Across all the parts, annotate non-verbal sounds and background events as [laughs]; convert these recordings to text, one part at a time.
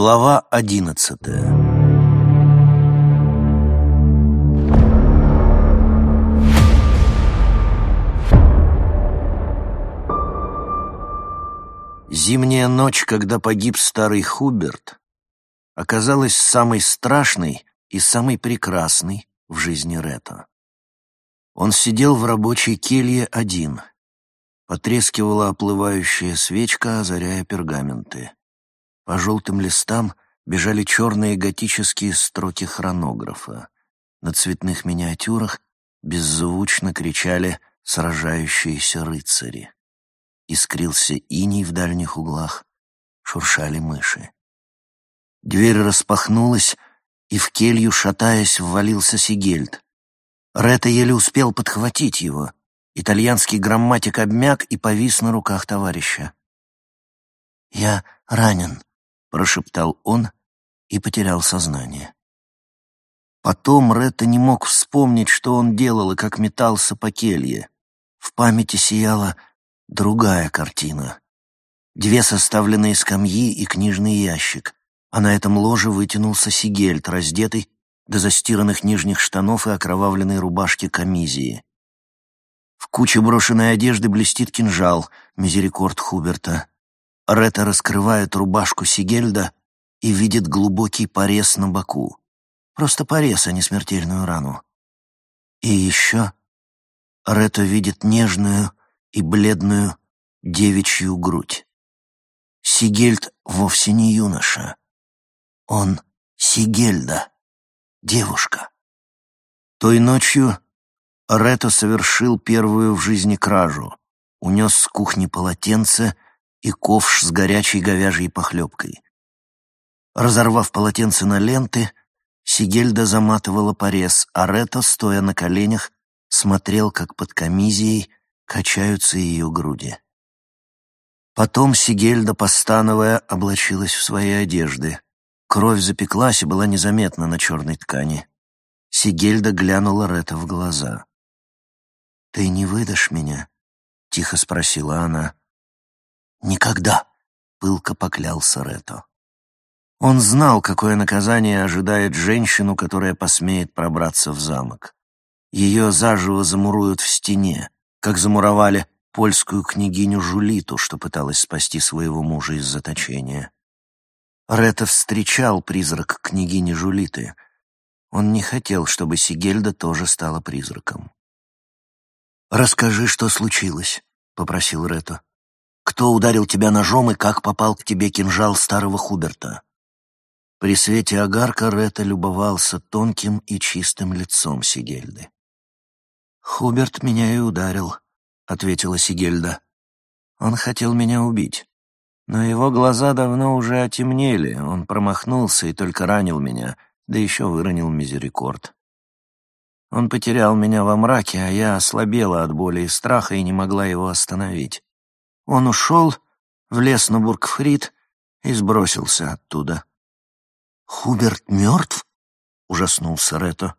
Глава одиннадцатая Зимняя ночь, когда погиб старый Хуберт, оказалась самой страшной и самой прекрасной в жизни Рето. Он сидел в рабочей келье один. Потрескивала оплывающая свечка, озаряя пергаменты. По желтым листам бежали черные готические строки хронографа. На цветных миниатюрах беззвучно кричали сражающиеся рыцари. Искрился иней в дальних углах, шуршали мыши. Дверь распахнулась, и в келью, шатаясь, ввалился Сигельд. Ретта еле успел подхватить его. Итальянский грамматик обмяк и повис на руках товарища. «Я ранен», — прошептал он и потерял сознание. Потом Ретта не мог вспомнить, что он делал и как метался по келье. В памяти сияла другая картина. Две составленные скамьи и книжный ящик, а на этом ложе вытянулся Сигельд, раздетый до застиранных нижних штанов и окровавленной рубашки камизии. В куче брошенной одежды блестит кинжал, мизерикорд Хуберта. Рета раскрывает рубашку Сигельда и видит глубокий порез на боку. Просто порез, а не смертельную рану. И еще Рета видит нежную и бледную девичью грудь. Сигельд вовсе не юноша. Он Сигельда девушка. Той ночью Рето совершил первую в жизни кражу. Унес с кухни полотенце и ковш с горячей говяжьей похлебкой. Разорвав полотенце на ленты, Сигельда заматывала порез, а Рето, стоя на коленях, смотрел, как под камизией качаются ее груди. Потом Сигельда, постановая, облачилась в свои одежды. Кровь запеклась и была незаметна на черной ткани. Сигельда глянула Рета в глаза. «Ты не выдашь меня?» — тихо спросила она. «Никогда!» — пылко поклялся Рето. Он знал, какое наказание ожидает женщину, которая посмеет пробраться в замок. Ее заживо замуруют в стене, как замуровали польскую княгиню Жулиту, что пыталась спасти своего мужа из заточения. Рета встречал призрак княгини Жулиты. Он не хотел, чтобы Сигельда тоже стала призраком. «Расскажи, что случилось», — попросил Рето. «Кто ударил тебя ножом и как попал к тебе кинжал старого Хуберта?» При свете огарка Рета любовался тонким и чистым лицом Сигельды. «Хуберт меня и ударил», — ответила Сигельда. «Он хотел меня убить. Но его глаза давно уже отемнели, он промахнулся и только ранил меня, да еще выронил мизерикорд. Он потерял меня во мраке, а я ослабела от боли и страха и не могла его остановить. Он ушел, влез на Бургфрид и сбросился оттуда. «Хуберт мертв?» — ужаснулся Рето.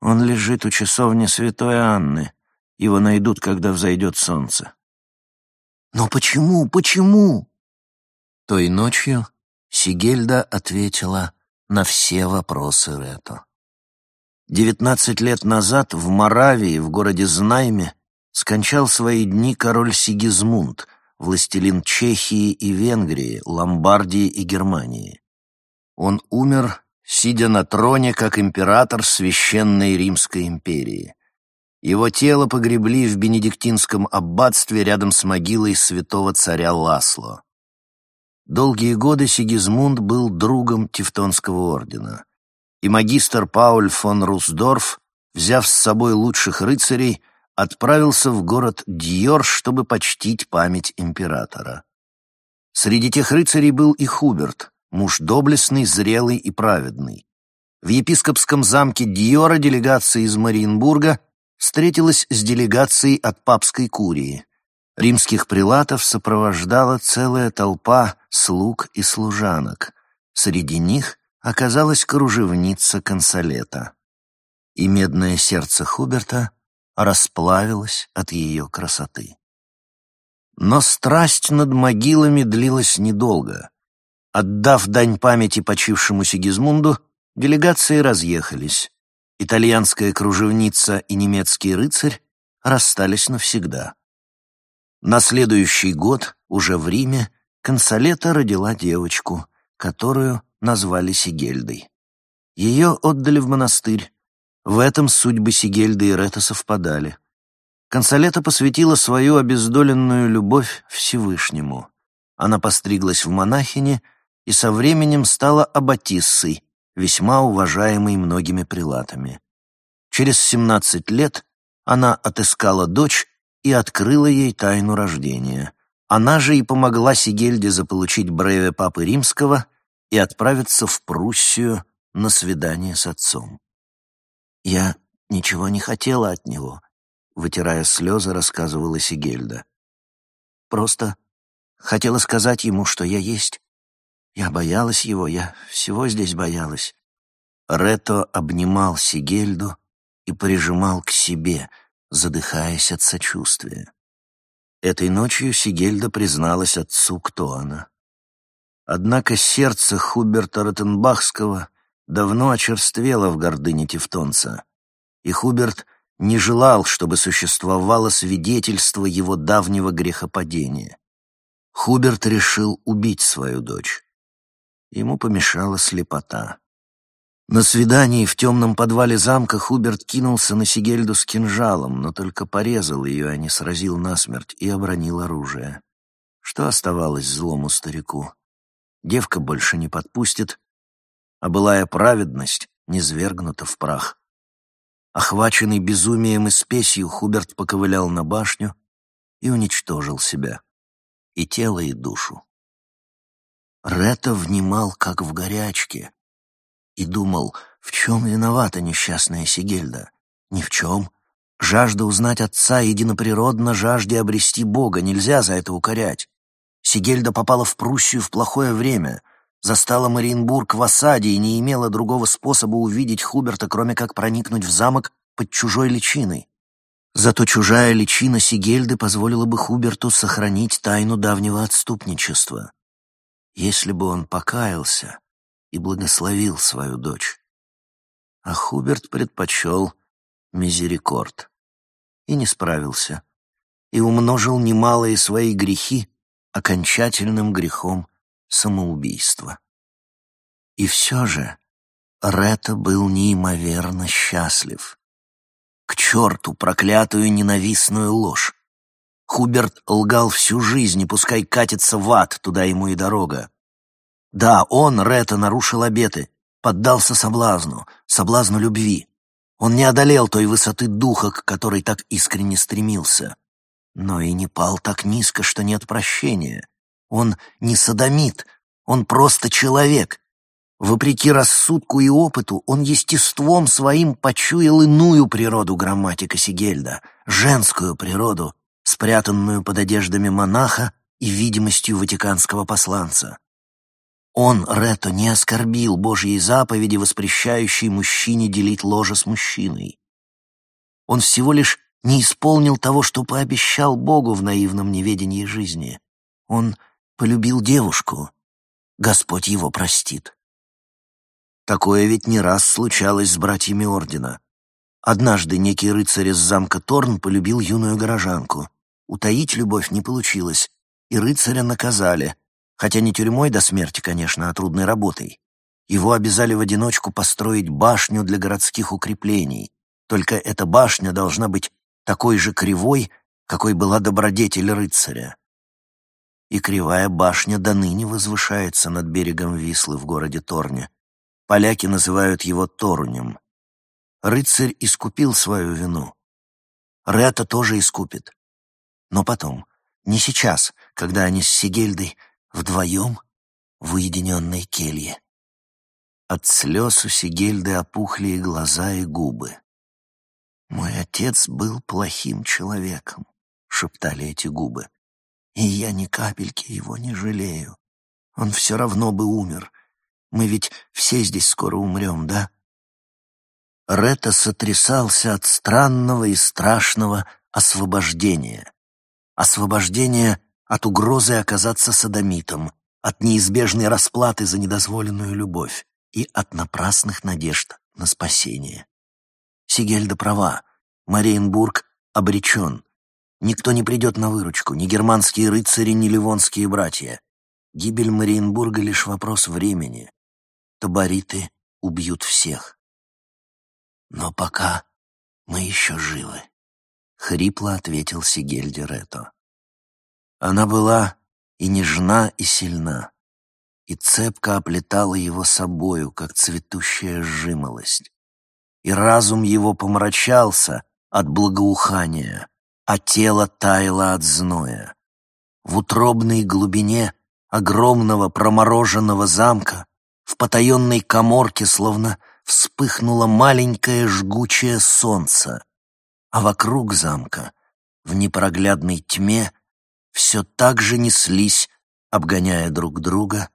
«Он лежит у часовни святой Анны. Его найдут, когда взойдет солнце». «Но почему, почему?» Той ночью Сигельда ответила на все вопросы Рето. Девятнадцать лет назад в Моравии, в городе Знайме, скончал свои дни король Сигизмунд, властелин Чехии и Венгрии, Ломбардии и Германии. Он умер, сидя на троне, как император Священной Римской империи. Его тело погребли в Бенедиктинском аббатстве рядом с могилой святого царя Ласло. Долгие годы Сигизмунд был другом Тевтонского ордена, и магистр Пауль фон Русдорф, взяв с собой лучших рыцарей, отправился в город Дьор, чтобы почтить память императора. Среди тех рыцарей был и Хуберт, муж доблестный, зрелый и праведный. В епископском замке Дьора делегация из Мариенбурга встретилась с делегацией от папской курии. Римских прилатов сопровождала целая толпа слуг и служанок. Среди них оказалась кружевница консолета. И медное сердце Хуберта расплавилось от ее красоты. Но страсть над могилами длилась недолго. Отдав дань памяти почившему Сигизмунду, делегации разъехались. Итальянская кружевница и немецкий рыцарь расстались навсегда. На следующий год, уже в Риме, Консолета родила девочку, которую назвали Сигельдой. Ее отдали в монастырь. В этом судьбы Сигельды и Рета совпадали. Консолета посвятила свою обездоленную любовь Всевышнему. Она постриглась в монахине и со временем стала аббатиссой, весьма уважаемой многими прилатами. Через семнадцать лет она отыскала дочь и открыла ей тайну рождения. Она же и помогла Сигельде заполучить бреве Папы Римского и отправиться в Пруссию на свидание с отцом. «Я ничего не хотела от него», — вытирая слезы, рассказывала Сигельда. «Просто хотела сказать ему, что я есть. Я боялась его, я всего здесь боялась». Рето обнимал Сигельду и прижимал к себе, задыхаясь от сочувствия. Этой ночью Сигельда призналась отцу, кто она. Однако сердце Хуберта Ротенбахского давно очерствело в гордыне тевтонца, и Хуберт не желал, чтобы существовало свидетельство его давнего грехопадения. Хуберт решил убить свою дочь. Ему помешала слепота. На свидании в темном подвале замка Хуберт кинулся на Сигельду с кинжалом, но только порезал ее, а не сразил насмерть, и обронил оружие. Что оставалось злому старику? Девка больше не подпустит, а былая праведность не свергнута в прах. Охваченный безумием и спесью, Хуберт поковылял на башню и уничтожил себя, и тело, и душу. Рета внимал, как в горячке, и думал, в чем виновата несчастная Сигельда. Ни в чем. Жажда узнать отца единоприродно жажде обрести Бога, нельзя за это укорять. Сигельда попала в Пруссию в плохое время, застала Мариенбург в осаде и не имела другого способа увидеть Хуберта, кроме как проникнуть в замок под чужой личиной. Зато чужая личина Сигельды позволила бы Хуберту сохранить тайну давнего отступничества. Если бы он покаялся, и благословил свою дочь. А Хуберт предпочел мизерикорд и не справился, и умножил немалые свои грехи окончательным грехом самоубийства. И все же Рета был неимоверно счастлив. К черту проклятую ненавистную ложь! Хуберт лгал всю жизнь, и пускай катится в ад, туда ему и дорога. Да, он, Рета, нарушил обеты, поддался соблазну, соблазну любви. Он не одолел той высоты духа, к которой так искренне стремился. Но и не пал так низко, что нет прощения. Он не садомит, он просто человек. Вопреки рассудку и опыту, он естеством своим почуял иную природу грамматика Сигельда, женскую природу, спрятанную под одеждами монаха и видимостью ватиканского посланца. Он, Рето, не оскорбил Божьей заповеди, воспрещающей мужчине делить ложе с мужчиной. Он всего лишь не исполнил того, что пообещал Богу в наивном неведении жизни. Он полюбил девушку. Господь его простит. Такое ведь не раз случалось с братьями Ордена. Однажды некий рыцарь из замка Торн полюбил юную горожанку. Утаить любовь не получилось, и рыцаря наказали — Хотя не тюрьмой до смерти, конечно, а трудной работой. Его обязали в одиночку построить башню для городских укреплений. Только эта башня должна быть такой же кривой, какой была добродетель рыцаря. И кривая башня до ныне возвышается над берегом Вислы в городе Торне. Поляки называют его Торунем. Рыцарь искупил свою вину. Рета тоже искупит. Но потом, не сейчас, когда они с Сигельдой вдвоем в уединенной келье. От слез у Сигельды опухли и глаза, и губы. «Мой отец был плохим человеком», — шептали эти губы. «И я ни капельки его не жалею. Он все равно бы умер. Мы ведь все здесь скоро умрем, да?» Рета сотрясался от странного и страшного освобождения. Освобождения от угрозы оказаться садомитом, от неизбежной расплаты за недозволенную любовь и от напрасных надежд на спасение. Сигельда права, Мариенбург обречен. Никто не придет на выручку, ни германские рыцари, ни ливонские братья. Гибель Мариенбурга — лишь вопрос времени. Табориты убьют всех. Но пока мы еще живы, — хрипло ответил Сигельде Рето. Она была и нежна, и сильна, и цепко оплетала его собою, как цветущая жимолость. И разум его помрачался от благоухания, а тело таяло от зноя. В утробной глубине огромного промороженного замка в потаенной коморке словно вспыхнуло маленькое жгучее солнце, а вокруг замка, в непроглядной тьме, все так же неслись, обгоняя друг друга,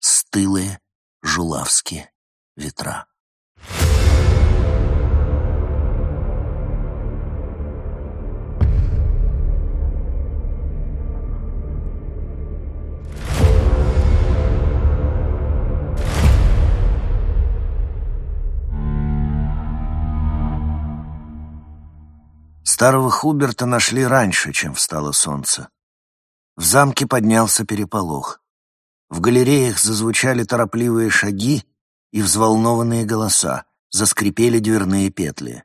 стылые жулавские ветра. Старого Хуберта нашли раньше, чем встало солнце. В замке поднялся переполох. В галереях зазвучали торопливые шаги и взволнованные голоса, заскрипели дверные петли.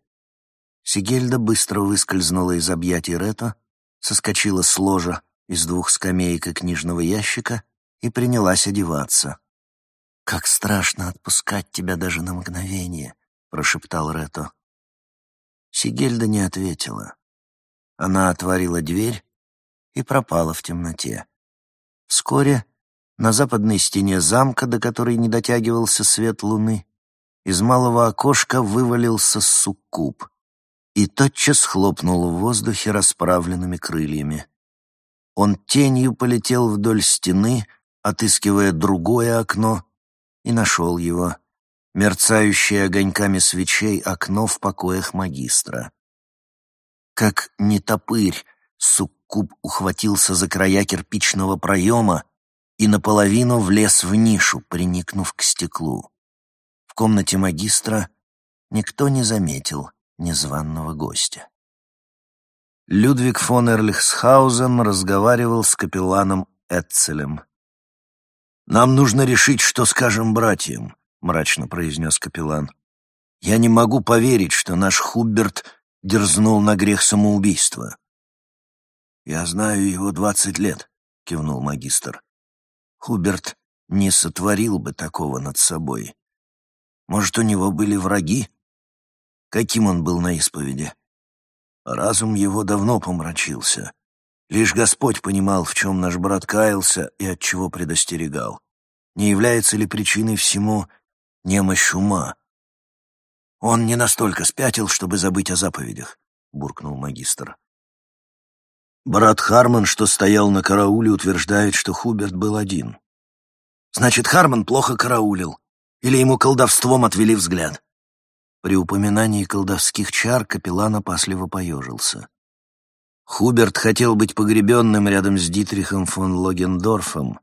Сигельда быстро выскользнула из объятий Рето, соскочила с ложа из двух скамеек и книжного ящика и принялась одеваться. «Как страшно отпускать тебя даже на мгновение», — прошептал Рето. Сигельда не ответила. Она отворила дверь и пропала в темноте. Вскоре на западной стене замка, до которой не дотягивался свет луны, из малого окошка вывалился суккуб и тотчас хлопнул в воздухе расправленными крыльями. Он тенью полетел вдоль стены, отыскивая другое окно, и нашел его — мерцающее огоньками свечей окно в покоях магистра. Как нетопырь, суккуб ухватился за края кирпичного проема и наполовину влез в нишу, приникнув к стеклу. В комнате магистра никто не заметил незваного гостя. Людвиг фон Эрлихсхаузен разговаривал с капелланом Эцелем. «Нам нужно решить, что скажем братьям. — мрачно произнес капеллан. «Я не могу поверить, что наш Хуберт дерзнул на грех самоубийства». «Я знаю его двадцать лет», — кивнул магистр. «Хуберт не сотворил бы такого над собой. Может, у него были враги? Каким он был на исповеди? Разум его давно помрачился. Лишь Господь понимал, в чем наш брат каялся и от чего предостерегал. Не является ли причиной всему немощь ума. Он не настолько спятил, чтобы забыть о заповедях, буркнул магистр. Брат Харман, что стоял на карауле, утверждает, что Хуберт был один. Значит, Харман плохо караулил, или ему колдовством отвели взгляд. При упоминании колдовских чар капеллан опасливо поежился. Хуберт хотел быть погребенным рядом с Дитрихом фон Логендорфом.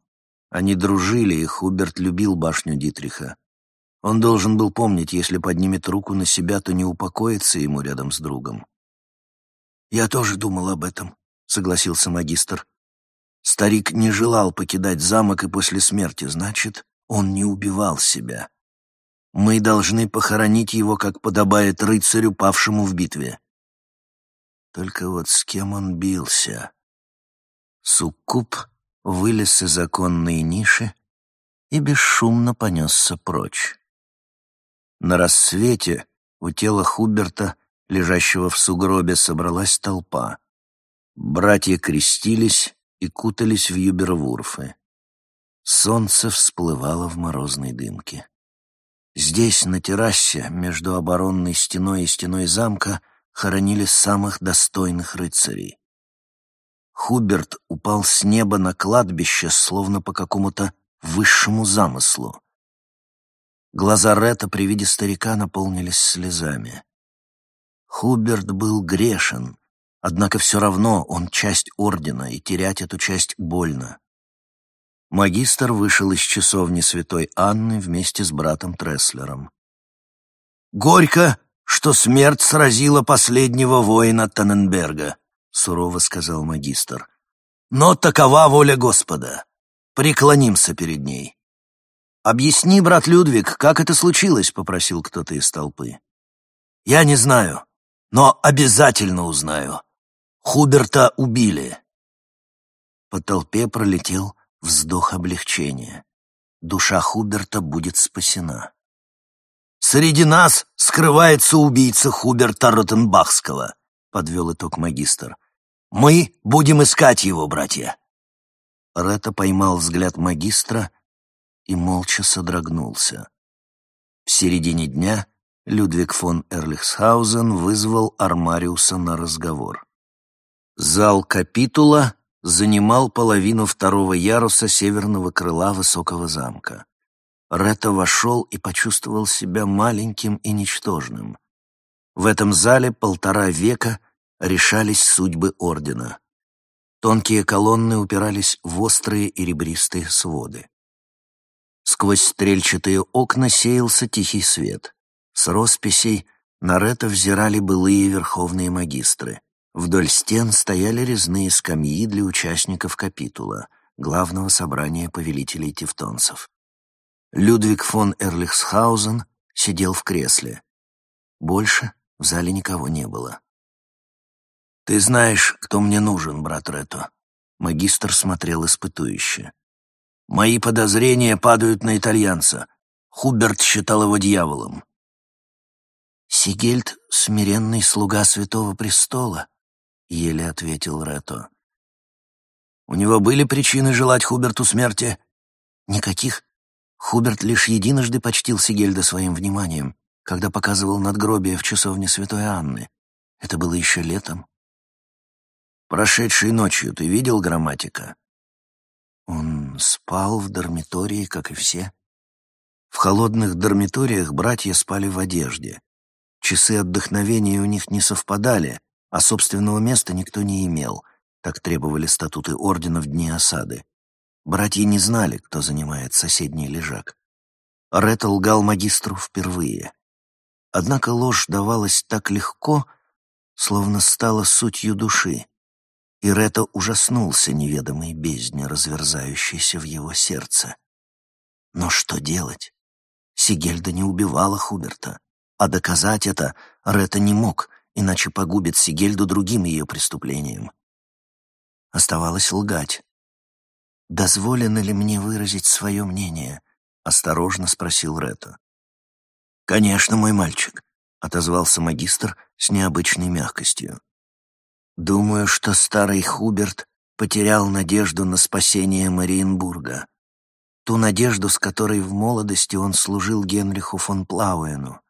Они дружили, и Хуберт любил башню Дитриха. Он должен был помнить, если поднимет руку на себя, то не упокоится ему рядом с другом. «Я тоже думал об этом», — согласился магистр. Старик не желал покидать замок и после смерти, значит, он не убивал себя. Мы должны похоронить его, как подобает рыцарю, павшему в битве. Только вот с кем он бился? Суккуб вылез из законной ниши и бесшумно понесся прочь. На рассвете у тела Хуберта, лежащего в сугробе, собралась толпа. Братья крестились и кутались в юбервурфы. Солнце всплывало в морозной дымке. Здесь, на террасе, между оборонной стеной и стеной замка, хоронили самых достойных рыцарей. Хуберт упал с неба на кладбище, словно по какому-то высшему замыслу. Глаза Ретта при виде старика наполнились слезами. Хуберт был грешен, однако все равно он часть ордена, и терять эту часть больно. Магистр вышел из часовни святой Анны вместе с братом Треслером. «Горько, что смерть сразила последнего воина Таненберга», — сурово сказал магистр. «Но такова воля Господа. Преклонимся перед ней». «Объясни, брат Людвиг, как это случилось?» — попросил кто-то из толпы. «Я не знаю, но обязательно узнаю. Хуберта убили». По толпе пролетел вздох облегчения. Душа Хуберта будет спасена. «Среди нас скрывается убийца Хуберта Ротенбахского», — подвел итог магистр. «Мы будем искать его, братья». Ретта поймал взгляд магистра и молча содрогнулся. В середине дня Людвиг фон Эрлихсхаузен вызвал Армариуса на разговор. Зал капитула занимал половину второго яруса северного крыла высокого замка. Ретто вошел и почувствовал себя маленьким и ничтожным. В этом зале полтора века решались судьбы ордена. Тонкие колонны упирались в острые и ребристые своды. Сквозь стрельчатые окна сеялся тихий свет. С росписей на Ретто взирали былые верховные магистры. Вдоль стен стояли резные скамьи для участников капитула, главного собрания повелителей тевтонцев. Людвиг фон Эрлихсхаузен сидел в кресле. Больше в зале никого не было. «Ты знаешь, кто мне нужен, брат Рето?» Магистр смотрел испытующе. «Мои подозрения падают на итальянца. Хуберт считал его дьяволом». «Сигельд — смиренный слуга Святого Престола», — еле ответил Рето. «У него были причины желать Хуберту смерти?» «Никаких. Хуберт лишь единожды почтил Сигельда своим вниманием, когда показывал надгробие в часовне Святой Анны. Это было еще летом». «Прошедшей ночью ты видел грамматика?» Он спал в дармитории, как и все. В холодных дармиториях братья спали в одежде. Часы отдохновения у них не совпадали, а собственного места никто не имел, так требовали статуты ордена в дни осады. Братья не знали, кто занимает соседний лежак. Ретта лгал магистру впервые. Однако ложь давалась так легко, словно стала сутью души, и Ретта ужаснулся неведомой бездне, разверзающейся в его сердце. Но что делать? Сигельда не убивала Хуберта, а доказать это Ретта не мог, иначе погубит Сигельду другим ее преступлением. Оставалось лгать. «Дозволено ли мне выразить свое мнение?» — осторожно спросил Ретто. «Конечно, мой мальчик», — отозвался магистр с необычной мягкостью. «Думаю, что старый Хуберт потерял надежду на спасение Мариенбурга, ту надежду, с которой в молодости он служил Генриху фон Плауэну.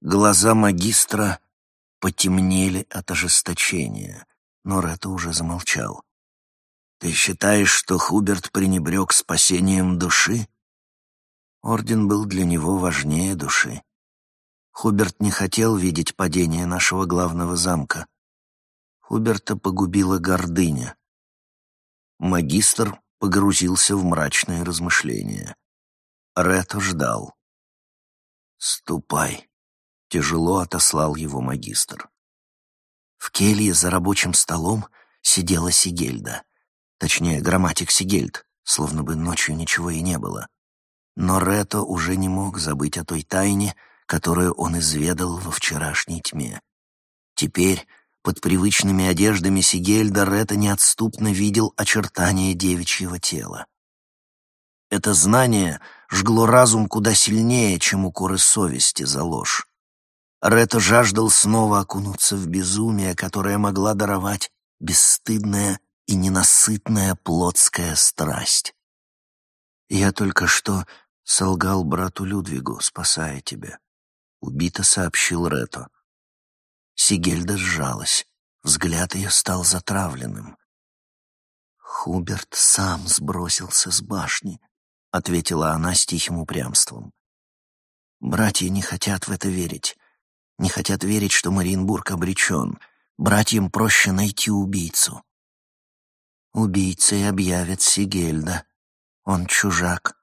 Глаза магистра потемнели от ожесточения, но Ретто уже замолчал. «Ты считаешь, что Хуберт пренебрег спасением души?» Орден был для него важнее души. Хуберт не хотел видеть падение нашего главного замка. Хуберта погубила гордыня. Магистр погрузился в мрачные размышления. Ретто ждал. «Ступай», Тяжело отослал его магистр. В келье за рабочим столом сидела Сигельда. Точнее, грамматик Сигельд, словно бы ночью ничего и не было. Но Рето уже не мог забыть о той тайне, которую он изведал во вчерашней тьме. Теперь, под привычными одеждами Сигельда, Рето неотступно видел очертания девичьего тела. Это знание жгло разум куда сильнее, чем укоры совести за ложь. Рето жаждал снова окунуться в безумие, которое могла даровать бесстыдная и ненасытная плотская страсть. «Я только что солгал брату Людвигу, спасая тебя», — убито сообщил Рето. Сигельда сжалась, взгляд ее стал затравленным. «Хуберт сам сбросился с башни», — ответила она с тихим упрямством. «Братья не хотят в это верить не хотят верить, что Мариенбург обречен. Братьям проще найти убийцу. Убийцей объявят Сигельда. Он чужак.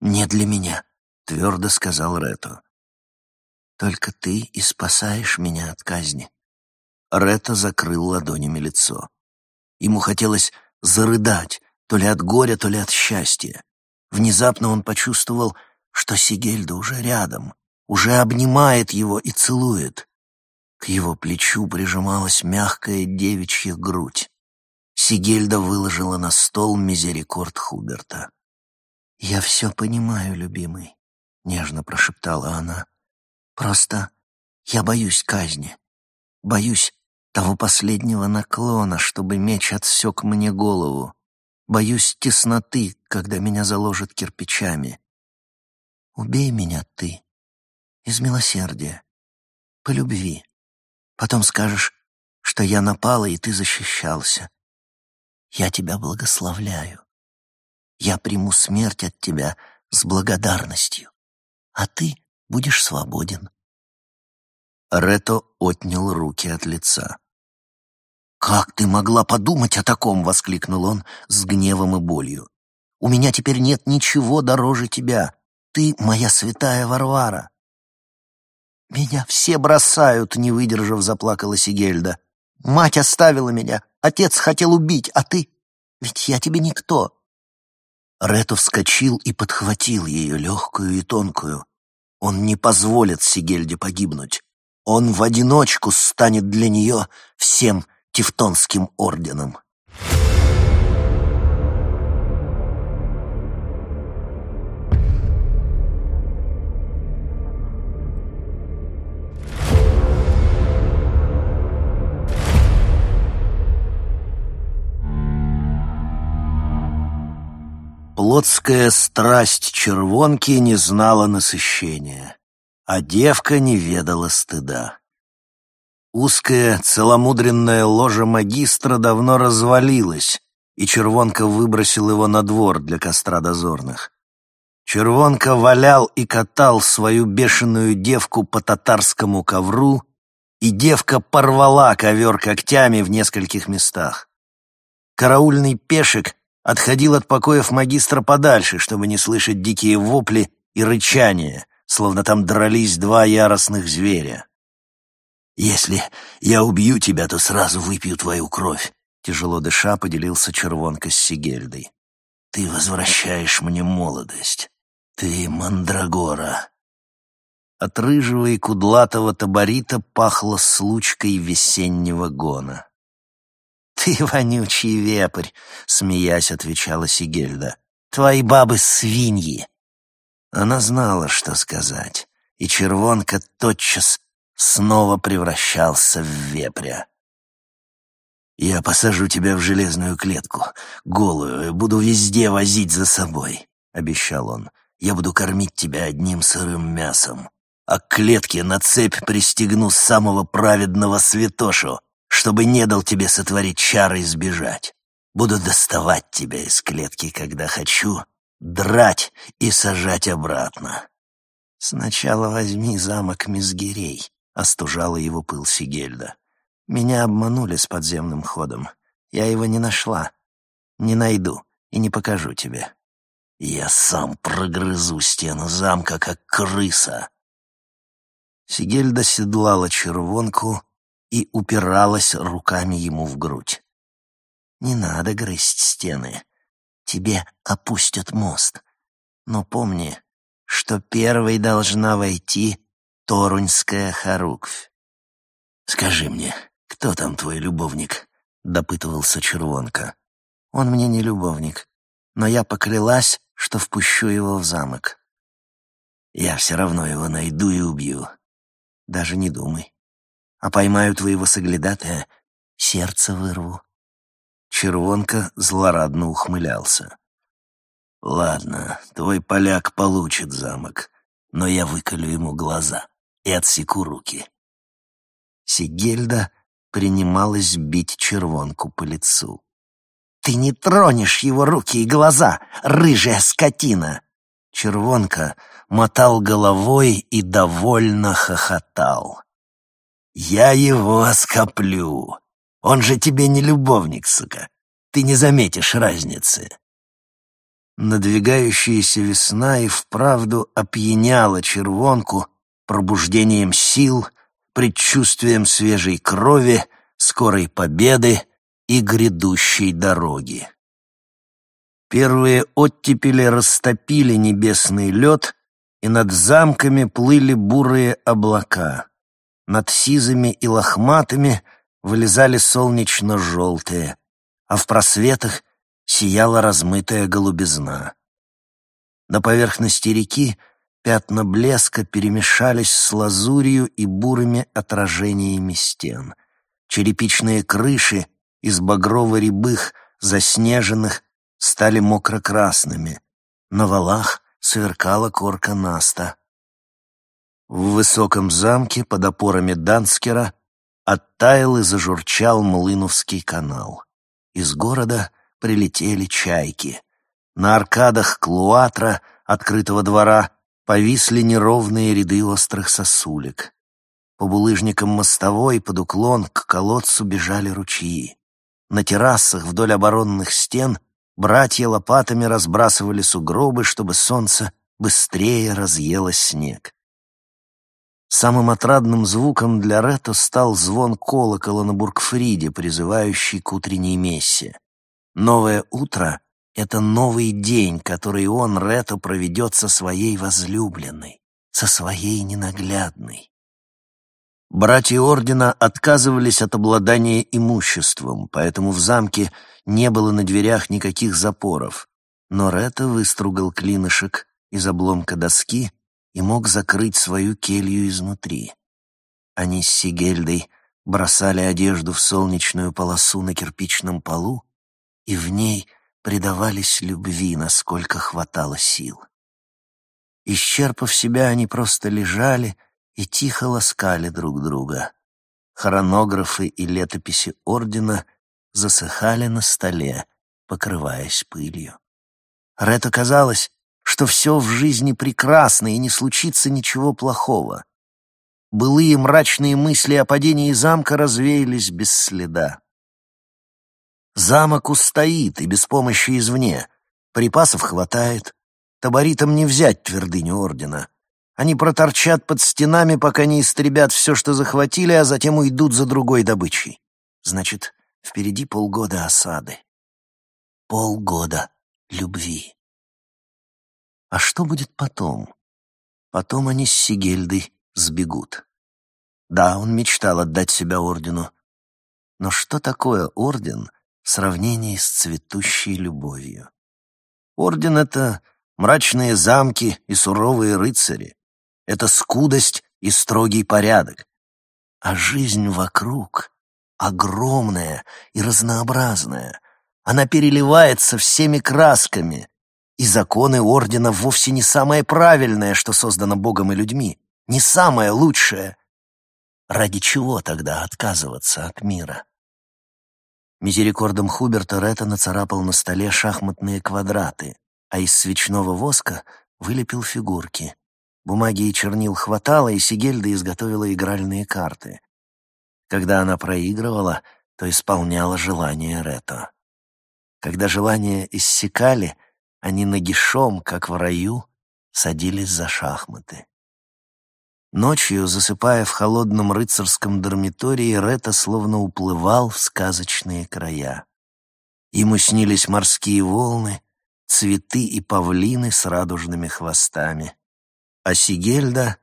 Не для меня, твердо сказал Рето. Только ты и спасаешь меня от казни. Рето закрыл ладонями лицо. Ему хотелось зарыдать, то ли от горя, то ли от счастья. Внезапно он почувствовал, что Сигельда уже рядом, уже обнимает его и целует. К его плечу прижималась мягкая девичья грудь. Сигельда выложила на стол мизерикорд Хуберта. «Я все понимаю, любимый», — нежно прошептала она. «Просто я боюсь казни, боюсь того последнего наклона, чтобы меч отсек мне голову, боюсь тесноты, когда меня заложат кирпичами. Убей меня ты, из милосердия, по любви. Потом скажешь, что я напала, и ты защищался. Я тебя благословляю. Я приму смерть от тебя с благодарностью, а ты будешь свободен. Рето отнял руки от лица. «Как ты могла подумать о таком?» — воскликнул он с гневом и болью. «У меня теперь нет ничего дороже тебя. Ты моя святая Варвара. «Меня все бросают», — не выдержав, заплакала Сигельда. «Мать оставила меня, отец хотел убить, а ты... Ведь я тебе никто». Рету вскочил и подхватил ее, легкую и тонкую. Он не позволит Сигельде погибнуть. Он в одиночку станет для нее всем Тевтонским орденом. Плотская страсть червонки не знала насыщения, а девка не ведала стыда. Узкая, целомудренная ложа магистра давно развалилась, и червонка выбросил его на двор для костра дозорных. Червонка валял и катал свою бешеную девку по татарскому ковру, и девка порвала ковер когтями в нескольких местах. Караульный пешек отходил от покоев магистра подальше, чтобы не слышать дикие вопли и рычания, словно там дрались два яростных зверя. «Если я убью тебя, то сразу выпью твою кровь», — тяжело дыша поделился червонка с Сигельдой. «Ты возвращаешь мне молодость. Ты мандрагора». От рыжего и кудлатого таборита пахло случкой весеннего гона. «Ты [laughs] вонючий вепрь», — смеясь отвечала Сигельда. «Твои бабы свиньи». Она знала, что сказать, и червонка тотчас снова превращался в вепря. «Я посажу тебя в железную клетку, голую, буду везде возить за собой», — обещал он. «Я буду кормить тебя одним сырым мясом, а к клетке на цепь пристегну самого праведного святошу, чтобы не дал тебе сотворить чары и сбежать. Буду доставать тебя из клетки, когда хочу, драть и сажать обратно. Сначала возьми замок Мизгирей, остужала его пыл Сигельда. Меня обманули с подземным ходом. Я его не нашла. Не найду и не покажу тебе. Я сам прогрызу стену замка, как крыса. Сигельда седлала червонку, и упиралась руками ему в грудь. «Не надо грызть стены. Тебе опустят мост. Но помни, что первой должна войти Торуньская хоруквь. «Скажи мне, кто там твой любовник?» — допытывался Червонка. «Он мне не любовник, но я поклялась, что впущу его в замок. Я все равно его найду и убью. Даже не думай а поймаю твоего соглядатая, сердце вырву». Червонка злорадно ухмылялся. «Ладно, твой поляк получит замок, но я выколю ему глаза и отсеку руки». Сигельда принималась бить червонку по лицу. «Ты не тронешь его руки и глаза, рыжая скотина!» Червонка мотал головой и довольно хохотал. Я его скоплю. Он же тебе не любовник, сука. ты не заметишь разницы. Надвигающаяся весна и вправду опьяняла червонку пробуждением сил, предчувствием свежей крови, скорой победы и грядущей дороги. Первые оттепели растопили небесный лед, и над замками плыли бурые облака. Над сизыми и лохматыми вылезали солнечно-желтые, а в просветах сияла размытая голубизна. На поверхности реки пятна блеска перемешались с лазурью и бурыми отражениями стен. Черепичные крыши из багрово-рябых, заснеженных, стали мокро-красными. На валах сверкала корка наста. В высоком замке под опорами Данскера оттаял и зажурчал Млыновский канал. Из города прилетели чайки. На аркадах Клуатра, открытого двора, повисли неровные ряды острых сосулек. По булыжникам мостовой под уклон к колодцу бежали ручьи. На террасах вдоль оборонных стен братья лопатами разбрасывали сугробы, чтобы солнце быстрее разъело снег. Самым отрадным звуком для Ретто стал звон колокола на Бургфриде, призывающий к утренней мессе. Новое утро — это новый день, который он, Ретто, проведет со своей возлюбленной, со своей ненаглядной. Братья Ордена отказывались от обладания имуществом, поэтому в замке не было на дверях никаких запоров, но Ретто выстругал клинышек из обломка доски и мог закрыть свою келью изнутри. Они с Сигельдой бросали одежду в солнечную полосу на кирпичном полу, и в ней предавались любви, насколько хватало сил. Исчерпав себя, они просто лежали и тихо ласкали друг друга. Хронографы и летописи ордена засыхали на столе, покрываясь пылью. Ред казалось, что все в жизни прекрасно и не случится ничего плохого. Былые мрачные мысли о падении замка развеялись без следа. Замок устоит и без помощи извне. Припасов хватает. Таборитам не взять твердыню ордена. Они проторчат под стенами, пока не истребят все, что захватили, а затем уйдут за другой добычей. Значит, впереди полгода осады. Полгода любви. А что будет потом? Потом они с Сигельдой сбегут. Да, он мечтал отдать себя ордену. Но что такое орден — в сравнении с цветущей любовью. Орден — это мрачные замки и суровые рыцари. Это скудость и строгий порядок. А жизнь вокруг огромная и разнообразная. Она переливается всеми красками. И законы Ордена вовсе не самое правильное, что создано Богом и людьми, не самое лучшее. Ради чего тогда отказываться от мира? Мизерикордом Хуберта Ретта нацарапал на столе шахматные квадраты, а из свечного воска вылепил фигурки. Бумаги и чернил хватало, и Сигельда изготовила игральные карты. Когда она проигрывала, то исполняла желания Ретто. Когда желания иссякали, они нагишом, как в раю, садились за шахматы. Ночью, засыпая в холодном рыцарском дармитории, Рета словно уплывал в сказочные края. Ему снились морские волны, цветы и павлины с радужными хвостами. А Сигельда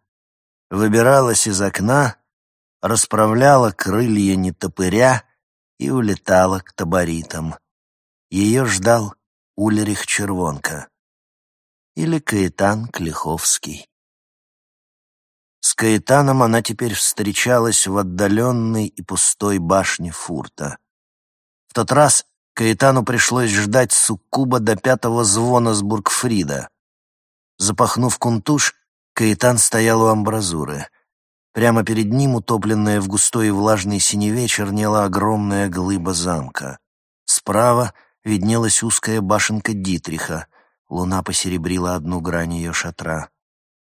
выбиралась из окна, расправляла крылья нетопыря и улетала к таборитам. Ее ждал Ульрих Червонка или Каэтан Клиховский. С Каэтаном она теперь встречалась в отдаленной и пустой башне фурта. В тот раз Каэтану пришлось ждать суккуба до пятого звона с Бургфрида. Запахнув кунтуш, Каэтан стоял у амбразуры. Прямо перед ним, утопленная в густой и влажной синеве, чернела огромная глыба замка. Справа виднелась узкая башенка Дитриха. Луна посеребрила одну грань ее шатра.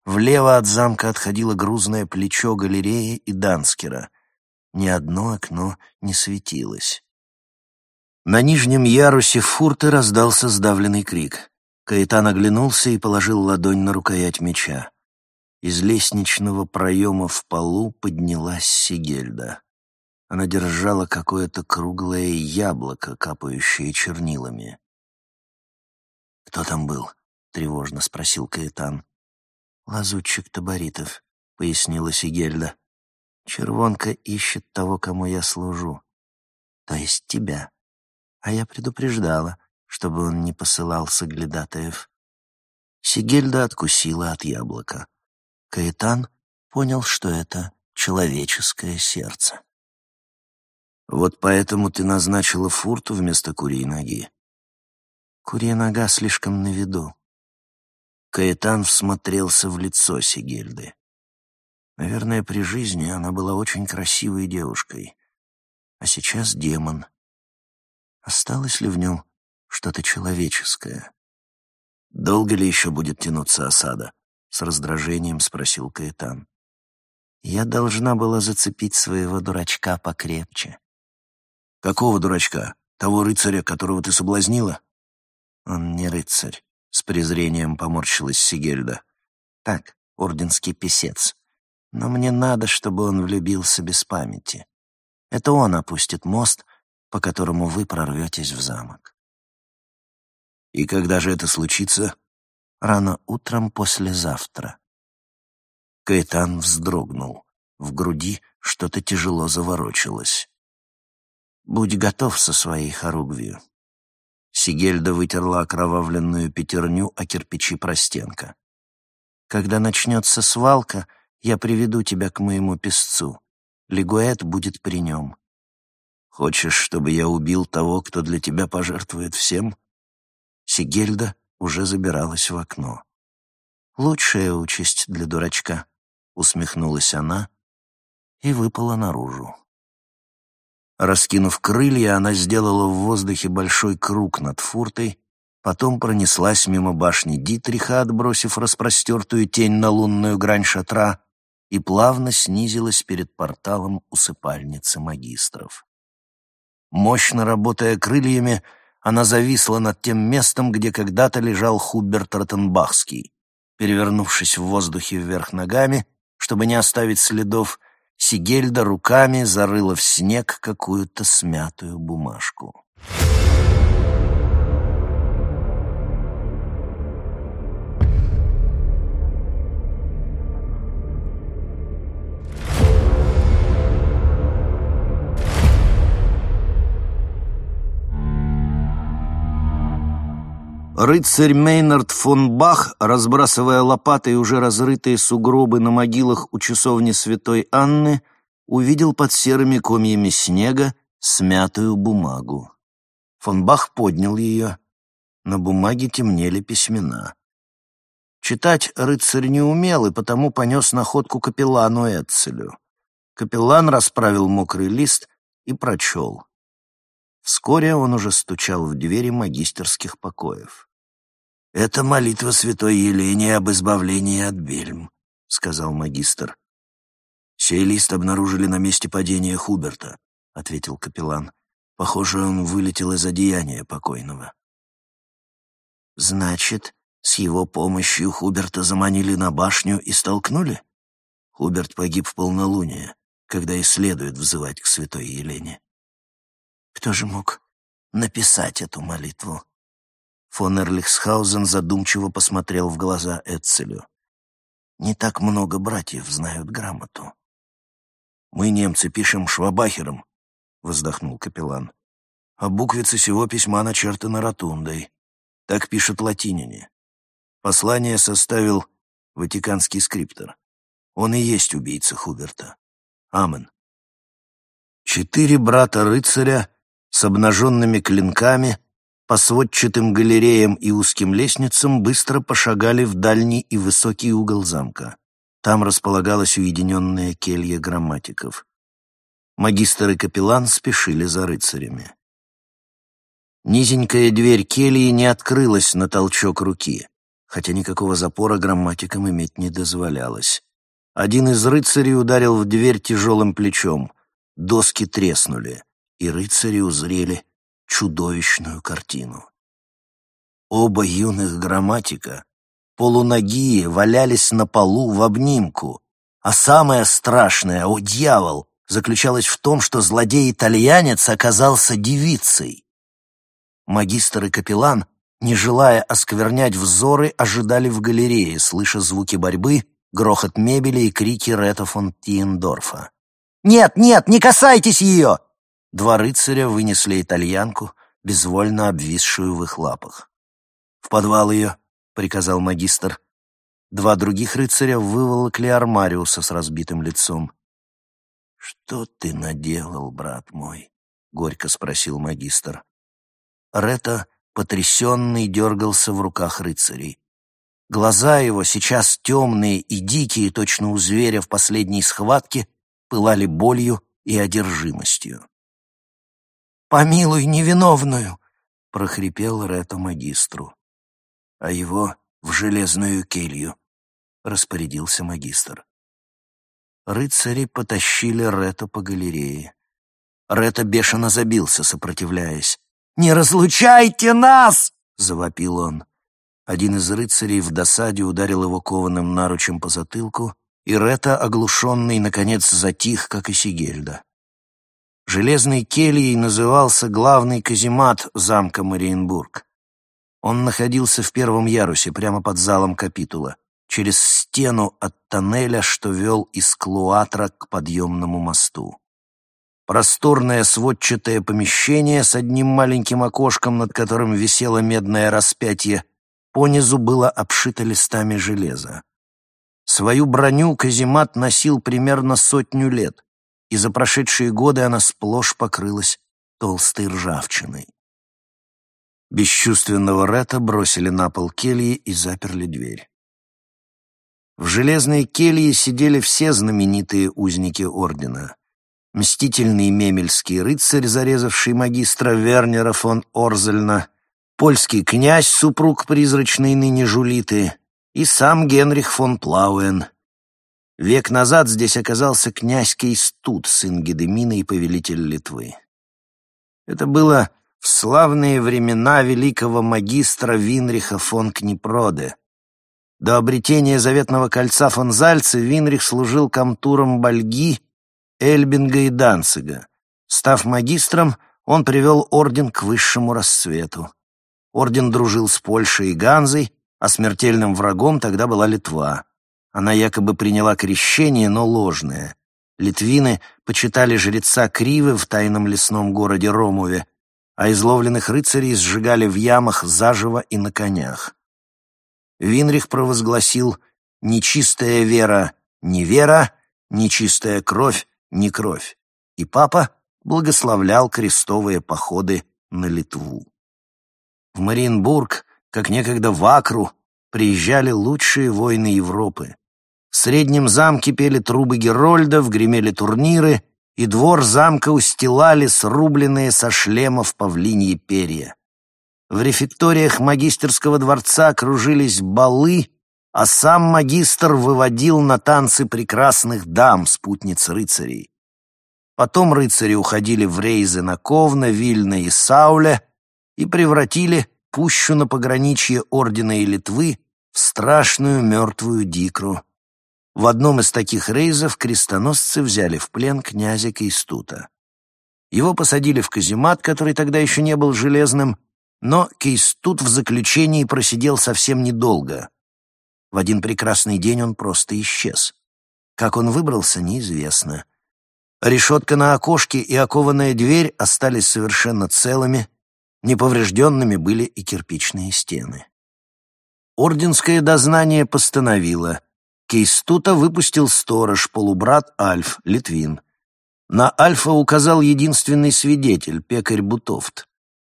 Влево от замка отходило грузное плечо галереи и Данскера. Ни одно окно не светилось. На нижнем ярусе фурты раздался сдавленный крик. Каэтан оглянулся и положил ладонь на рукоять меча. Из лестничного проема в полу поднялась Сигельда. Она держала какое-то круглое яблоко, капающее чернилами. «Кто там был?» — тревожно спросил Каэтан. «Лазутчик Таборитов», — пояснила Сигельда. «Червонка ищет того, кому я служу. То есть тебя. А я предупреждала, чтобы он не посылал соглядатаев». Сигельда откусила от яблока. Каэтан понял, что это человеческое сердце. «Вот поэтому ты назначила фурту вместо курьей ноги». «Курья нога слишком на виду». Каэтан всмотрелся в лицо Сигельды. Наверное, при жизни она была очень красивой девушкой, а сейчас демон. Осталось ли в нем что-то человеческое? Долго ли еще будет тянуться осада? с раздражением спросил Каэтан. Я должна была зацепить своего дурачка покрепче. Какого дурачка? Того рыцаря, которого ты соблазнила? Он не рыцарь, с презрением поморщилась Сигельда. Так, орденский писец. Но мне надо, чтобы он влюбился без памяти. Это он опустит мост, по которому вы прорветесь в замок. И когда же это случится? рано утром послезавтра. Каэтан вздрогнул. В груди что-то тяжело заворочилось. «Будь готов со своей хоругвью». Сигельда вытерла окровавленную пятерню о кирпичи простенка. «Когда начнется свалка, я приведу тебя к моему песцу. Лигуэт будет при нем». «Хочешь, чтобы я убил того, кто для тебя пожертвует всем?» Сигельда уже забиралась в окно. «Лучшая участь для дурачка», — усмехнулась она и выпала наружу. Раскинув крылья, она сделала в воздухе большой круг над фуртой, потом пронеслась мимо башни Дитриха, отбросив распростертую тень на лунную грань шатра, и плавно снизилась перед порталом усыпальницы магистров. Мощно работая крыльями, она зависла над тем местом, где когда-то лежал Хуберт Ротенбахский. Перевернувшись в воздухе вверх ногами, чтобы не оставить следов, Сигельда руками зарыла в снег какую-то смятую бумажку. Рыцарь Мейнард фон Бах, разбрасывая лопатой уже разрытые сугробы на могилах у часовни святой Анны, увидел под серыми комьями снега смятую бумагу. Фон Бах поднял ее. На бумаге темнели письмена. Читать рыцарь не умел и потому понес находку капеллану Эцелю. Капеллан расправил мокрый лист и прочел. Вскоре он уже стучал в двери магистерских покоев. «Это молитва святой Елене об избавлении от бельм», — сказал магистр. «Сей лист обнаружили на месте падения Хуберта», — ответил капеллан. «Похоже, он вылетел из одеяния покойного». «Значит, с его помощью Хуберта заманили на башню и столкнули?» Хуберт погиб в полнолуние, когда и следует взывать к святой Елене. Кто же мог написать эту молитву? Фон Эрлихсхаузен задумчиво посмотрел в глаза Эцелю. «Не так много братьев знают грамоту». «Мы, немцы, пишем швабахером», — вздохнул капеллан. «А буквицы сего письма начертаны ротундой. Так пишет латиняне. Послание составил ватиканский скриптор. Он и есть убийца Хуберта. Амен». Четыре брата-рыцаря с обнаженными клинками по сводчатым галереям и узким лестницам быстро пошагали в дальний и высокий угол замка. Там располагалась уединенная келья грамматиков. Магистр и капеллан спешили за рыцарями. Низенькая дверь кельи не открылась на толчок руки, хотя никакого запора грамматикам иметь не дозволялось. Один из рыцарей ударил в дверь тяжелым плечом. Доски треснули и рыцари узрели чудовищную картину. Оба юных грамматика, полуногие, валялись на полу в обнимку, а самое страшное, о дьявол, заключалось в том, что злодей-итальянец оказался девицей. Магистр и капеллан, не желая осквернять взоры, ожидали в галерее, слыша звуки борьбы, грохот мебели и крики Ретта фон Тиендорфа. «Нет, нет, не касайтесь ее!» Два рыцаря вынесли итальянку, безвольно обвисшую в их лапах. «В подвал ее!» — приказал магистр. Два других рыцаря выволокли Армариуса с разбитым лицом. «Что ты наделал, брат мой?» — горько спросил магистр. Рета, потрясенный, дергался в руках рыцарей. Глаза его, сейчас темные и дикие, точно у зверя в последней схватке, пылали болью и одержимостью. «Помилуй невиновную!» — прохрипел Рета магистру. А его в железную келью, — распорядился магистр. Рыцари потащили Рета по галерее. Рета бешено забился, сопротивляясь. «Не разлучайте нас!» — завопил он. Один из рыцарей в досаде ударил его кованым наручем по затылку, и Рета, оглушенный, наконец затих, как и Сигельда. Железной кельей назывался главный каземат замка Мариенбург. Он находился в первом ярусе, прямо под залом капитула, через стену от тоннеля, что вел из Клуатра к подъемному мосту. Просторное сводчатое помещение с одним маленьким окошком, над которым висело медное распятие, понизу было обшито листами железа. Свою броню Казимат носил примерно сотню лет, и за прошедшие годы она сплошь покрылась толстой ржавчиной. Бесчувственного Рета бросили на пол кельи и заперли дверь. В железной келье сидели все знаменитые узники ордена. Мстительный мемельский рыцарь, зарезавший магистра Вернера фон Орзельна, польский князь, супруг призрачной ныне Жулиты, и сам Генрих фон Плауэн. Век назад здесь оказался князь Кейстут, сын Гедемина и повелитель Литвы. Это было в славные времена великого магистра Винриха фон Книпроде. До обретения заветного кольца фон Зальца Винрих служил комтуром Бальги, Эльбинга и Данцига. Став магистром, он привел орден к высшему расцвету. Орден дружил с Польшей и Ганзой, а смертельным врагом тогда была Литва. Она якобы приняла крещение, но ложное. Литвины почитали жреца Кривы в тайном лесном городе Ромове, а изловленных рыцарей сжигали в ямах заживо и на конях. Винрих провозгласил «Нечистая вера — не вера, нечистая кровь — не кровь», и папа благословлял крестовые походы на Литву. В Мариенбург, как некогда в Акру, приезжали лучшие воины Европы. В среднем замке пели трубы герольдов, гремели турниры — и двор замка устилали срубленные со шлемов павлиньи перья. В рефекториях магистерского дворца кружились балы, а сам магистр выводил на танцы прекрасных дам, спутниц рыцарей. Потом рыцари уходили в рейзы на Ковна, Вильна и Сауле и превратили пущу на пограничье Ордена и Литвы в страшную мертвую дикру, в одном из таких рейзов крестоносцы взяли в плен князя Кейстута. Его посадили в каземат, который тогда еще не был железным, но Кейстут в заключении просидел совсем недолго. В один прекрасный день он просто исчез. Как он выбрался, неизвестно. Решетка на окошке и окованная дверь остались совершенно целыми, неповрежденными были и кирпичные стены. Орденское дознание постановило — Кейстута выпустил сторож, полубрат Альф, Литвин. На Альфа указал единственный свидетель, пекарь Бутовт.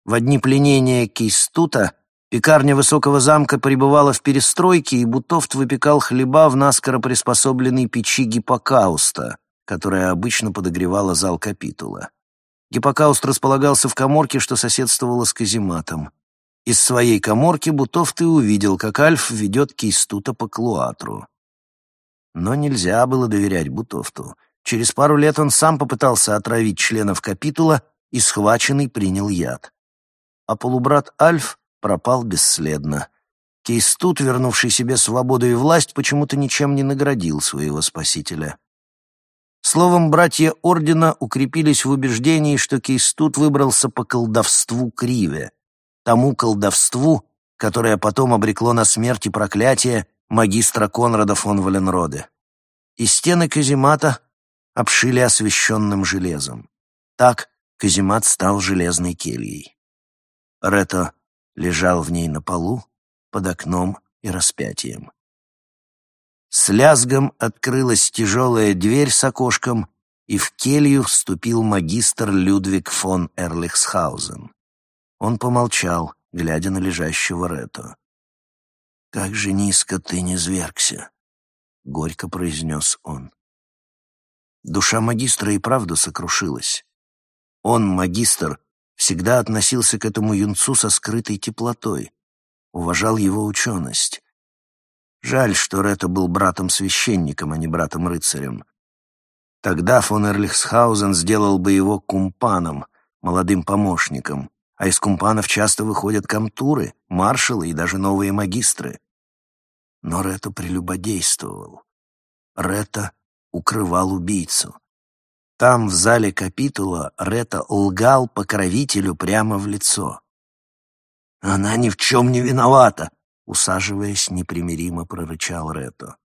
В одни пленения Кейстута пекарня высокого замка пребывала в перестройке, и Бутовт выпекал хлеба в наскоро приспособленной печи гиппокауста, которая обычно подогревала зал капитула. Гиппокауст располагался в коморке, что соседствовало с казематом. Из своей коморки Бутовт и увидел, как Альф ведет Кейстута по клуатру. Но нельзя было доверять Бутовту. Через пару лет он сам попытался отравить членов капитула и схваченный принял яд. а полубрат Альф пропал бесследно. Кейстут, вернувший себе свободу и власть, почему-то ничем не наградил своего спасителя. Словом, братья Ордена укрепились в убеждении, что Кейстут выбрался по колдовству Криве, тому колдовству, которое потом обрекло на смерть и проклятие магистра Конрада фон Валенроде. И стены каземата обшили освещенным железом. Так каземат стал железной кельей. Рето лежал в ней на полу, под окном и распятием. С лязгом открылась тяжелая дверь с окошком, и в келью вступил магистр Людвиг фон Эрлихсхаузен. Он помолчал, глядя на лежащего Рето. «Как же низко ты не звергся!» — горько произнес он. Душа магистра и правда сокрушилась. Он, магистр, всегда относился к этому юнцу со скрытой теплотой, уважал его ученость. Жаль, что Рето был братом-священником, а не братом-рыцарем. Тогда фон Эрлихсхаузен сделал бы его кумпаном, молодым помощником, а из кумпанов часто выходят комтуры, маршалы и даже новые магистры. Но Рето прелюбодействовал. Рето укрывал убийцу. Там, в зале капитула, Рето лгал покровителю прямо в лицо. «Она ни в чем не виновата!» Усаживаясь, непримиримо прорычал Рето.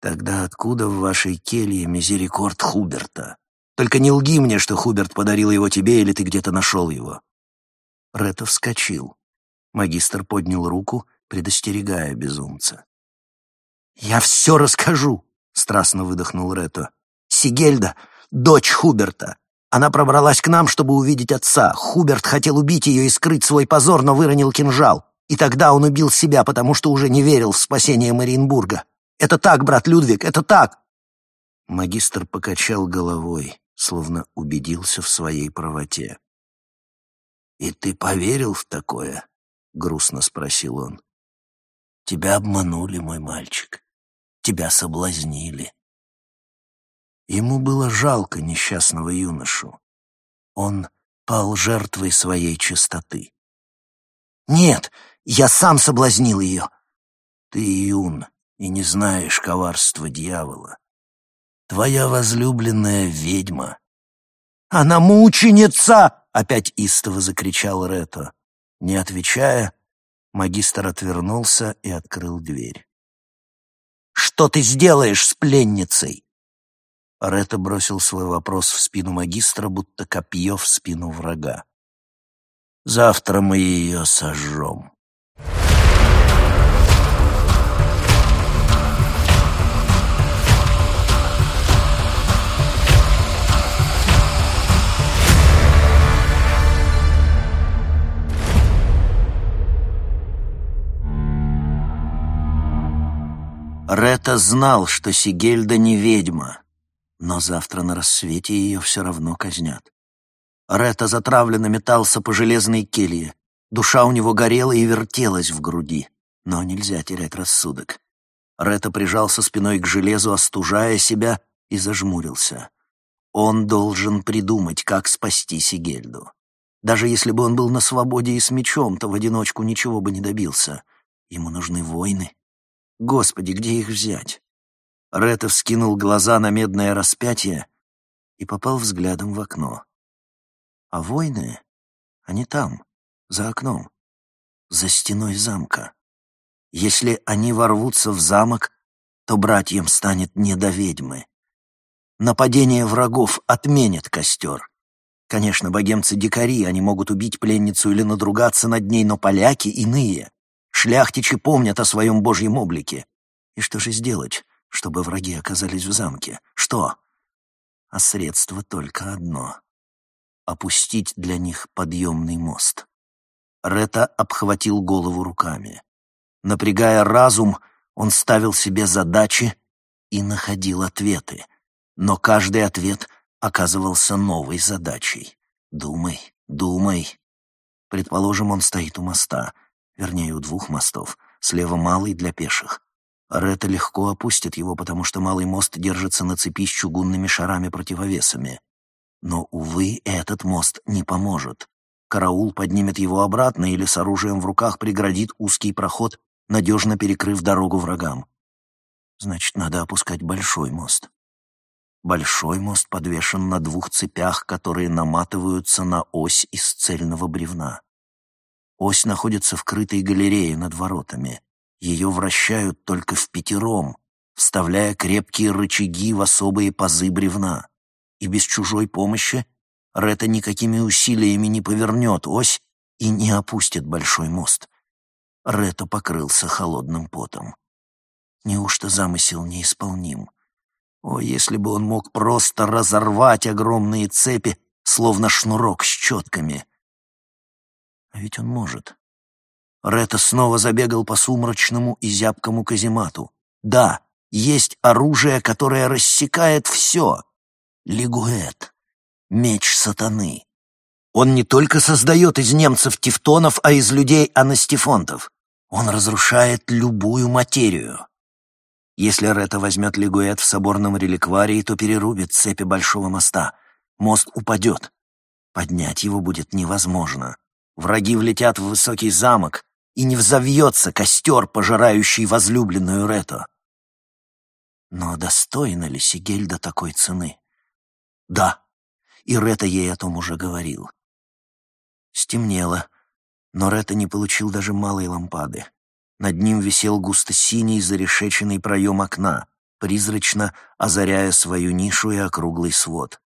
«Тогда откуда в вашей келье мизерикорд Хуберта? Только не лги мне, что Хуберт подарил его тебе или ты где-то нашел его». Рето вскочил. Магистр поднял руку, предостерегая безумца. «Я все расскажу!» — страстно выдохнул Рето. «Сигельда — дочь Хуберта. Она пробралась к нам, чтобы увидеть отца. Хуберт хотел убить ее и скрыть свой позор, но выронил кинжал. И тогда он убил себя, потому что уже не верил в спасение Мариенбурга. Это так, брат Людвиг, это так!» Магистр покачал головой, словно убедился в своей правоте. «И ты поверил в такое?» — грустно спросил он. «Тебя обманули, мой мальчик. Тебя соблазнили. Ему было жалко несчастного юношу. Он пал жертвой своей чистоты. «Нет, я сам соблазнил ее!» «Ты юн и не знаешь коварства дьявола. Твоя возлюбленная ведьма». «Она мученица!» — опять истово закричал Рето. Не отвечая, магистр отвернулся и открыл дверь. «Что ты сделаешь с пленницей?» Ретта бросил свой вопрос в спину магистра, будто копье в спину врага. «Завтра мы ее сожжем». Рета знал, что Сигельда не ведьма, но завтра на рассвете ее все равно казнят. Рета затравленно метался по железной келье. Душа у него горела и вертелась в груди. Но нельзя терять рассудок. Рета прижался спиной к железу, остужая себя, и зажмурился. Он должен придумать, как спасти Сигельду. Даже если бы он был на свободе и с мечом, то в одиночку ничего бы не добился. Ему нужны войны. Господи, где их взять? Ретта вскинул глаза на медное распятие и попал взглядом в окно. А войны, они там, за окном, за стеной замка. Если они ворвутся в замок, то братьям станет не до ведьмы. Нападение врагов отменит костер. Конечно, богемцы дикари, они могут убить пленницу или надругаться над ней, но поляки иные. Шляхтичи помнят о своем божьем облике. И что же сделать? чтобы враги оказались в замке. Что? А средство только одно — опустить для них подъемный мост. Рета обхватил голову руками. Напрягая разум, он ставил себе задачи и находил ответы. Но каждый ответ оказывался новой задачей. Думай, думай. Предположим, он стоит у моста, вернее, у двух мостов, слева малый для пеших, Рета легко опустит его, потому что малый мост держится на цепи с чугунными шарами-противовесами. Но, увы, этот мост не поможет. Караул поднимет его обратно или с оружием в руках преградит узкий проход, надежно перекрыв дорогу врагам. Значит, надо опускать большой мост. Большой мост подвешен на двух цепях, которые наматываются на ось из цельного бревна. Ось находится в крытой галерее над воротами. Ее вращают только в пятером, вставляя крепкие рычаги в особые пазы бревна. И без чужой помощи Рета никакими усилиями не повернет ось и не опустит большой мост. Рета покрылся холодным потом. Неужто замысел неисполним? О, если бы он мог просто разорвать огромные цепи, словно шнурок с четками. А ведь он может. Рета снова забегал по сумрачному и зябкому каземату. Да, есть оружие, которое рассекает все. Лигуэт. Меч сатаны. Он не только создает из немцев тевтонов, а из людей анастифонтов. Он разрушает любую материю. Если Рета возьмет Лигуэт в соборном реликварии, то перерубит цепи Большого моста. Мост упадет. Поднять его будет невозможно. Враги влетят в высокий замок, и не взовьется костер, пожирающий возлюбленную Рету. Но достойна ли Сигельда такой цены? Да, и Рета ей о том уже говорил. Стемнело, но Рета не получил даже малой лампады. Над ним висел густо-синий зарешеченный проем окна, призрачно озаряя свою нишу и округлый свод.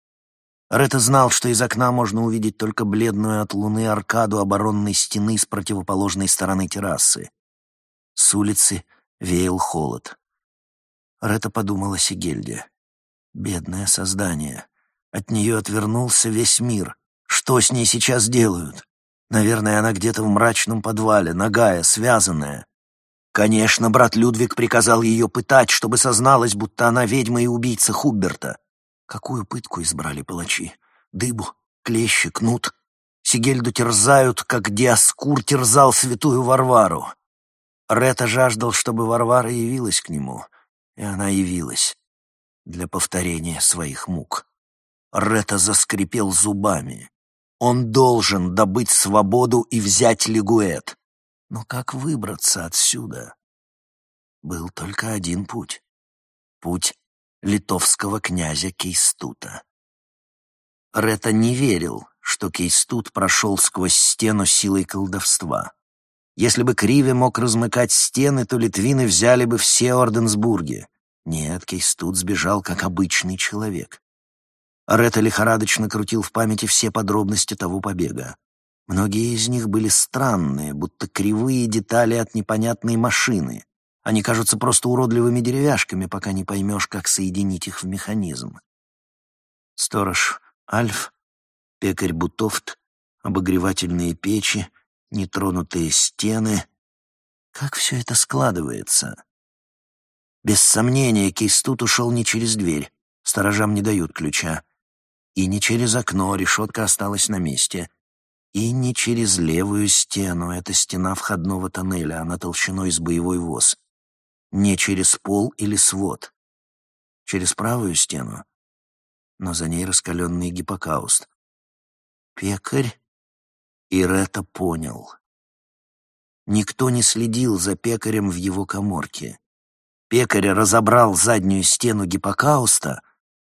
Рета знал, что из окна можно увидеть только бледную от луны аркаду оборонной стены с противоположной стороны террасы. С улицы веял холод. Рета подумала о Сигельде. Бедное создание. От нее отвернулся весь мир. Что с ней сейчас делают? Наверное, она где-то в мрачном подвале, нагая, связанная. Конечно, брат Людвиг приказал ее пытать, чтобы созналась, будто она ведьма и убийца Хуберта. Какую пытку избрали палачи? Дыбу, клещи, кнут. Сигельду терзают, как Диаскур терзал святую Варвару. Рета жаждал, чтобы Варвара явилась к нему, и она явилась для повторения своих мук. Рета заскрипел зубами. Он должен добыть свободу и взять Лигуэт. Но как выбраться отсюда? Был только один путь. Путь литовского князя Кейстута. Рета не верил, что Кейстут прошел сквозь стену силой колдовства. Если бы Криве мог размыкать стены, то литвины взяли бы все Орденсбурги. Нет, Кейстут сбежал как обычный человек. Рета лихорадочно крутил в памяти все подробности того побега. Многие из них были странные, будто кривые детали от непонятной машины. Они кажутся просто уродливыми деревяшками, пока не поймешь, как соединить их в механизм. Сторож Альф, пекарь Бутофт, обогревательные печи, нетронутые стены. Как все это складывается? Без сомнения, Кейстут ушел не через дверь, сторожам не дают ключа. И не через окно, решетка осталась на месте — и не через левую стену, это стена входного тоннеля, она толщиной с боевой воз. Не через пол или свод. Через правую стену, но за ней раскаленный гиппокауст. Пекарь и Рета понял. Никто не следил за пекарем в его коморке. Пекарь разобрал заднюю стену гиппокауста,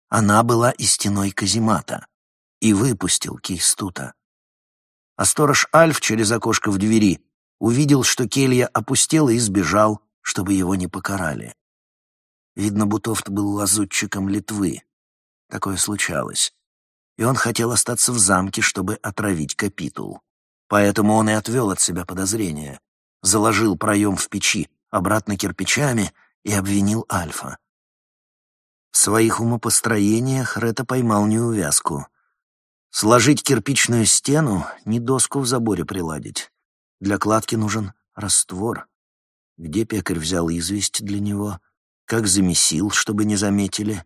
она была и стеной каземата, и выпустил Кейстута а сторож Альф через окошко в двери увидел, что келья опустела и сбежал, чтобы его не покарали. Видно, Бутофт был лазутчиком Литвы. Такое случалось. И он хотел остаться в замке, чтобы отравить капитул. Поэтому он и отвел от себя подозрения. Заложил проем в печи, обратно кирпичами и обвинил Альфа. В своих умопостроениях Рета поймал неувязку. Сложить кирпичную стену — не доску в заборе приладить. Для кладки нужен раствор. Где пекарь взял известь для него? Как замесил, чтобы не заметили?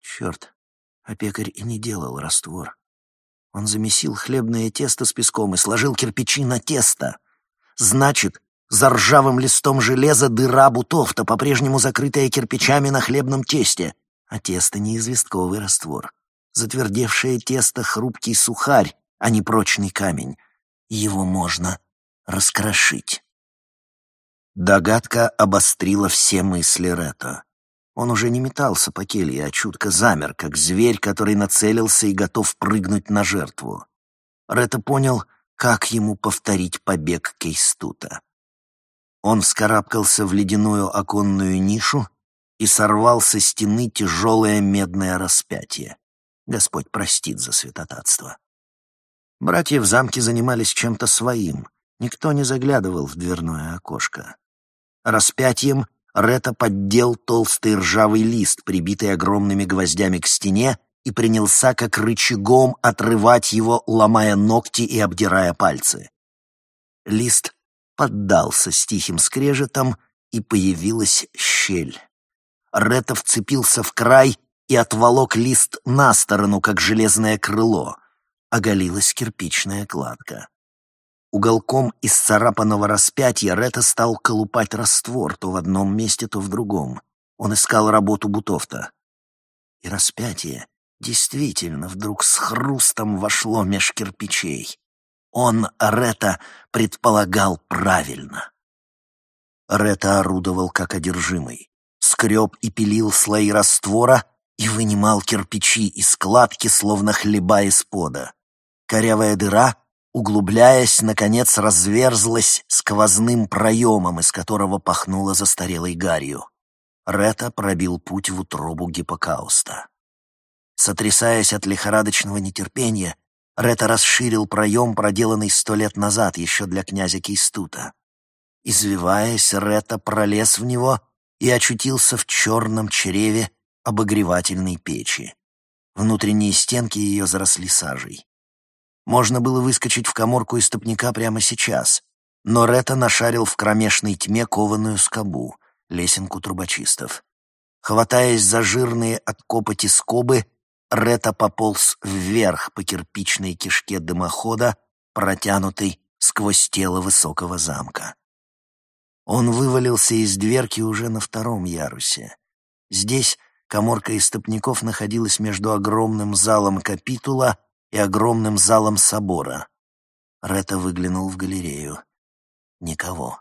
Черт, а пекарь и не делал раствор. Он замесил хлебное тесто с песком и сложил кирпичи на тесто. Значит, за ржавым листом железа дыра бутовта, по-прежнему закрытая кирпичами на хлебном тесте, а тесто не известковый раствор. Затвердевшее тесто — хрупкий сухарь, а не прочный камень. Его можно раскрошить. Догадка обострила все мысли Рето. Он уже не метался по келье, а чутко замер, как зверь, который нацелился и готов прыгнуть на жертву. Рето понял, как ему повторить побег Кейстута. Он вскарабкался в ледяную оконную нишу и сорвал со стены тяжелое медное распятие. Господь простит за святотатство. Братья в замке занимались чем-то своим. Никто не заглядывал в дверное окошко. Распятием Рета поддел толстый ржавый лист, прибитый огромными гвоздями к стене, и принялся как рычагом отрывать его, ломая ногти и обдирая пальцы. Лист поддался с тихим скрежетом, и появилась щель. Рета вцепился в край и отволок лист на сторону, как железное крыло. Оголилась кирпичная кладка. Уголком из царапанного распятия Рета стал колупать раствор то в одном месте, то в другом. Он искал работу Бутовта. И распятие действительно вдруг с хрустом вошло меж кирпичей. Он, Рета, предполагал правильно. Рета орудовал как одержимый. Скреб и пилил слои раствора и вынимал кирпичи из складки, словно хлеба из пода. Корявая дыра, углубляясь, наконец разверзлась сквозным проемом, из которого пахнуло застарелой гарью. Рета пробил путь в утробу гиппокауста. Сотрясаясь от лихорадочного нетерпения, Рета расширил проем, проделанный сто лет назад еще для князя Кейстута. Извиваясь, Рета пролез в него и очутился в черном чреве обогревательной печи. Внутренние стенки ее заросли сажей. Можно было выскочить в коморку истопника прямо сейчас, но Рета нашарил в кромешной тьме кованую скобу, лесенку трубочистов. Хватаясь за жирные от копоти скобы, Рета пополз вверх по кирпичной кишке дымохода, протянутой сквозь тело высокого замка. Он вывалился из дверки уже на втором ярусе. Здесь коморка истопников находилась между огромным залом капитула и огромным залом собора. Рета выглянул в галерею. Никого.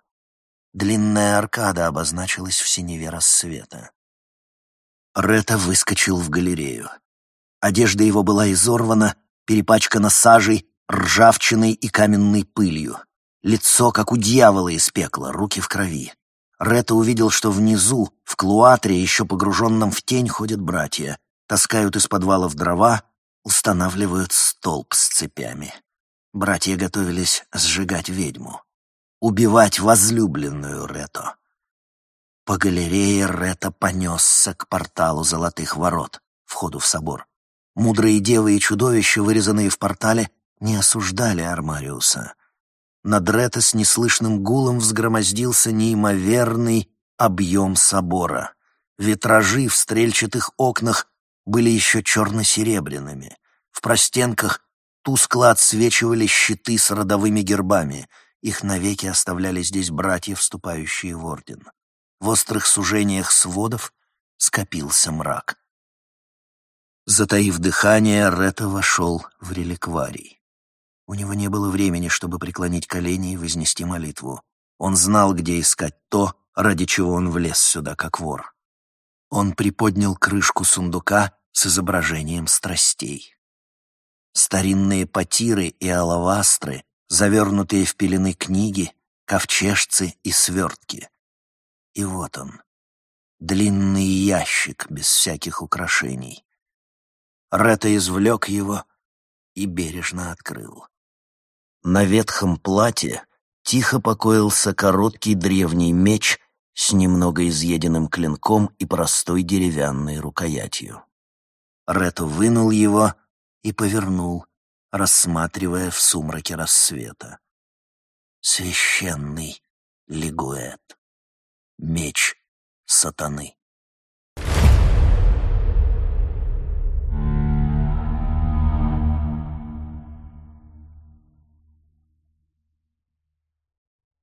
Длинная аркада обозначилась в синеве рассвета. Рета выскочил в галерею. Одежда его была изорвана, перепачкана сажей, ржавчиной и каменной пылью. Лицо, как у дьявола из пекла, руки в крови. Ретта увидел, что внизу, в клуатре, еще погруженном в тень, ходят братья. Таскают из подвалов дрова, устанавливают столб с цепями. Братья готовились сжигать ведьму. Убивать возлюбленную Рето. По галерее Рета понесся к порталу золотых ворот, входу в собор. Мудрые девы и чудовища, вырезанные в портале, не осуждали Армариуса. Над Рета с неслышным гулом взгромоздился неимоверный объем собора. Витражи в стрельчатых окнах были еще черно-серебряными. В простенках тускло отсвечивали щиты с родовыми гербами. Их навеки оставляли здесь братья, вступающие в орден. В острых сужениях сводов скопился мрак. Затаив дыхание, Рета вошел в реликварий. У него не было времени, чтобы преклонить колени и вознести молитву. Он знал, где искать то, ради чего он влез сюда, как вор. Он приподнял крышку сундука с изображением страстей. Старинные потиры и алавастры, завернутые в пелены книги, ковчежцы и свертки. И вот он, длинный ящик без всяких украшений. Ретта извлек его и бережно открыл. На ветхом платье тихо покоился короткий древний меч с немного изъеденным клинком и простой деревянной рукоятью. Ретто вынул его и повернул, рассматривая в сумраке рассвета. Священный лигуэт. Меч сатаны.